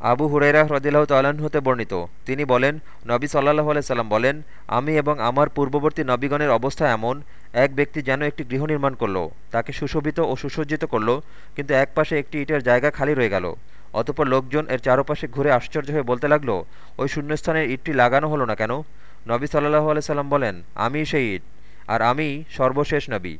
আবু হুরাইরাহ রদিল্লাহ তাল্লাহ্ন হতে বর্ণিত। তিনি বলেন, নবী সাল্লাহ আলাইসাল্লাম বলেন, আমি এবং আমার পূর্ববর্তী নবীগণের অবস্থা এমন, এক ব্যক্তি যেন একটি গৃহ নির্মাণ করল, তাকে সুশোভিত ও সুসজ্জিত করল, কিন্তু এক পাশে একটি ইটের জায়গা খালি রয়ে গেল। অতপর লোকজন এর চারপাশে ঘুরে আশ্চর্য হয়ে বলতে লাগল, ওই শূন্যস্থানের ইটটি লাগানো হলো না কেন? নবী সাল্লাহ আলাইসাল্লাম বলেন, আমি সেই ইট, আর আমি সর্বশেষ নবী।